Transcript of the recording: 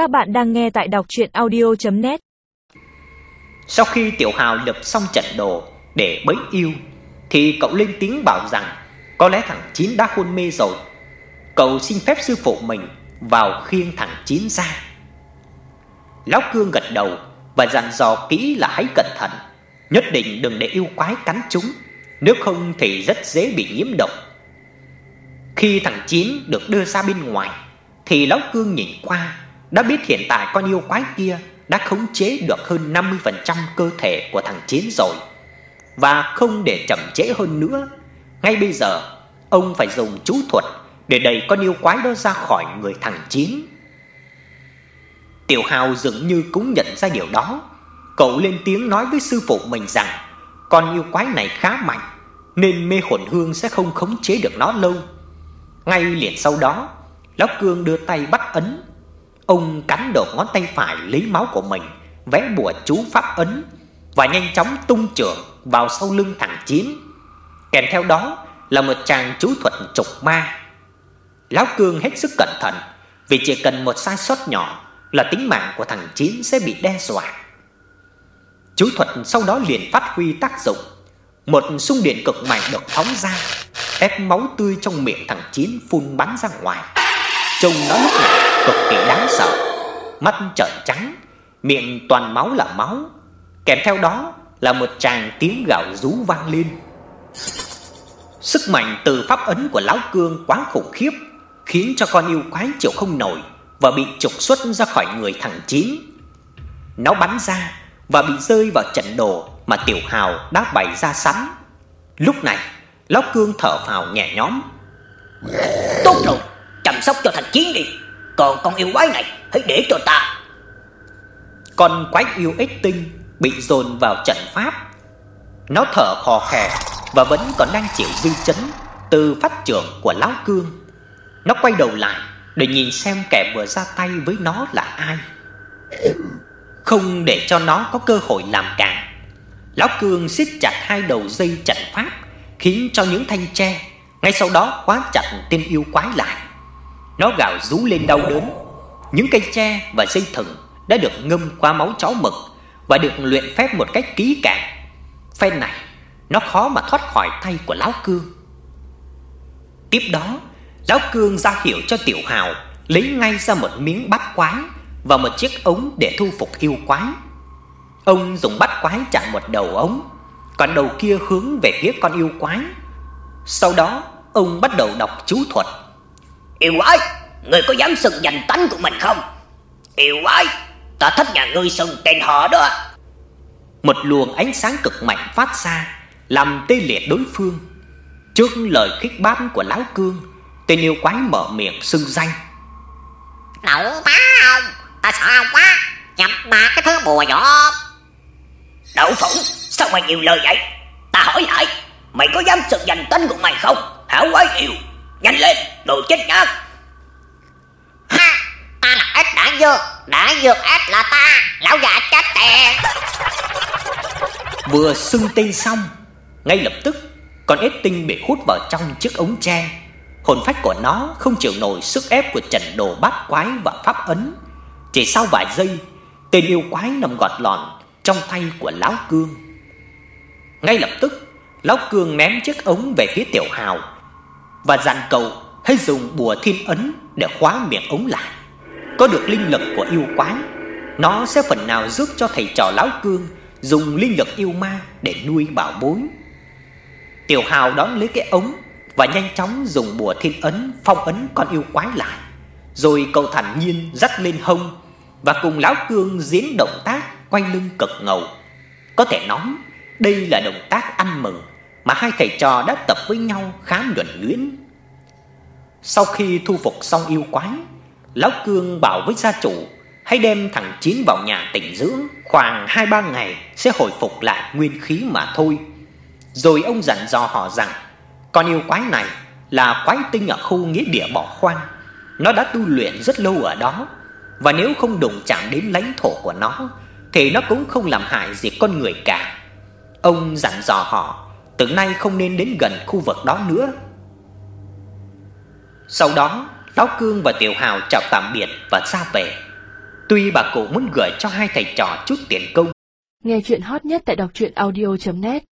Các bạn đang nghe tại đọc chuyện audio.net Sau khi Tiểu Hào lập xong trận đồ để bấy yêu, Thì cậu lên tiếng bảo rằng Có lẽ thằng Chín đã hôn mê rồi. Cậu xin phép sư phụ mình vào khiêng thằng Chín ra. Lão Cương gật đầu và dặn dò kỹ là hãy cẩn thận, Nhất định đừng để yêu quái cắn chúng, Nếu không thì rất dễ bị nhiễm độc. Khi thằng Chín được đưa ra bên ngoài, Thì Lão Cương nhìn qua đã biết hiện tại con yêu quái kia Đã khống chế được hơn 50% cơ thể của thằng chiến rồi. Và không để chậm trễ hơn nữa, Ngay bây giờ, Ông phải dùng chú thuật Để đẩy con yêu quái đó ra khỏi người thằng chiến. Tiểu Hào dường như cũng nhận ra điều đó. Cậu lên tiếng nói với sư phụ mình rằng, Con yêu quái này khá mạnh, Nên mê hồn hương sẽ không khống chế được nó lâu. Ngay liền sau đó Lão Cương đưa tay bắt ấn. Ông cắn đầu ngón tay phải lấy máu của mình, Vẽ bùa chú pháp ấn Và nhanh chóng tung trường vào sau lưng thằng Chín Kèm theo đó là một tràng chú thuật trục ma. Lão Cương hết sức cẩn thận, Vì chỉ cần một sai sót nhỏ Là tính mạng của thằng Chín sẽ bị đe dọa. Chú thuật sau đó liền phát huy tác dụng. Một xung điện cực mạnh được phóng ra, Ép máu tươi trong miệng thằng Chín phun bắn ra ngoài. Trông nó lúc này cực kỳ đáng sợ Mắt trợn trắng Miệng toàn máu là máu Kèm theo đó là một tràng tiếng gào rú vang lên Sức mạnh từ pháp ấn của Lão Cương quá khủng khiếp Khiến cho con yêu quái chịu không nổi Và bị trục xuất ra khỏi người thằng Chín Nó bắn ra và bị rơi vào trận đồ mà Tiểu Hào đã bày ra sẵn. Lúc này, Lão Cương thở phào nhẹ nhõm. Tốt rồi, chăm sóc cho thằng Chiến đi. Còn con yêu quái này, hãy để cho ta. Con quái yêu ếch tinh bị dồn vào trận pháp. Nó thở khò khè và vẫn còn đang chịu dư chấn từ phát trưởng của Lão Cương. Nó quay đầu lại để nhìn xem kẻ vừa ra tay với nó là ai không để cho nó có cơ hội làm càn, Lão Cương siết chặt hai đầu dây trận pháp, khiến cho những thanh tre ngay sau đó khóa chặt tên yêu quái lại. Nó gào rú lên đau đớn. Những cây tre và dây thừng đã được ngâm qua máu chó mực và được luyện phép một cách kỹ càng. Phen này, nó khó mà thoát khỏi tay của lão Cương. Tiếp đó, lão Cương ra hiệu cho Tiểu Hào lấy ngay ra một miếng bát quái và một chiếc ống để thu phục yêu quái. Ông dùng bắt quái chặn một đầu ống, còn đầu kia hướng về phía con yêu quái. Sau đó, ông bắt đầu đọc chú thuật. Yêu quái, người có dám xưng danh tánh của mình không? Yêu quái, ta thích nhà ngươi xưng tên họ đó. Một luồng ánh sáng cực mạnh phát ra, làm tê liệt đối phương. Trước lời khích bác của lão cương, tên yêu quái mở miệng xưng danh. Đậu má ông Ta sợ quá Nhập mà cái thứ bùa nhỏ Đậu phụng Sao mày nhiều lời vậy Ta hỏi lại Mày có dám sự danh tính của mày không Hảo quái yêu Nhanh lên Đồ chết nhất. Ha Ta là ếch đã dược Đã dược ếch là ta Lão già chết tè. Vừa xưng tên xong Ngay lập tức Con ếch tinh bị hút vào trong chiếc ống tre Hồn phách của nó không chịu nổi sức ép của trận đồ bát quái và pháp ấn chỉ sau vài giây, tên yêu quái nằm gọt lòn trong tay của lão cương. Ngay lập tức, lão cương ném chiếc ống về phía tiểu hào và dặn cậu hãy dùng bùa thiên ấn để khóa miệng ống lại. Có được linh lực của yêu quái, nó sẽ phần nào giúp cho thầy trò lão cương dùng linh lực yêu ma để nuôi bảo bối. Tiểu Hào đón lấy cái ống và nhanh chóng dùng bùa thiên ấn phong ấn con yêu quái lại. Rồi cậu thản nhiên dắt lên hông và cùng lão cương diễn động tác quanh lưng cực ngầu. Có thể nói, đây là động tác ăn mừng mà hai thầy trò đã tập với nhau khá nhuần nhuyễn. Sau khi thu phục xong yêu quái, lão cương bảo với gia chủ hãy đem thằng Chín vào nhà tĩnh dưỡng, khoảng 2 3 ngày sẽ hồi phục lại nguyên khí mà thôi. Rồi ông dặn dò họ rằng con yêu quái này là quái tinh ở khu nghĩa địa bỏ hoang. Nó đã tu luyện rất lâu ở đó Và nếu không đụng chạm đến lãnh thổ của nó Thì nó cũng không làm hại gì con người cả. Ông dặn dò họ Từ nay không nên đến gần khu vực đó nữa. Sau đó, Lão Cương và Tiểu Hào chào tạm biệt và ra về. Tuy bà cụ muốn gửi cho hai thầy trò chút tiền công. Nghe chuyện hot nhất tại đọc truyện audio.net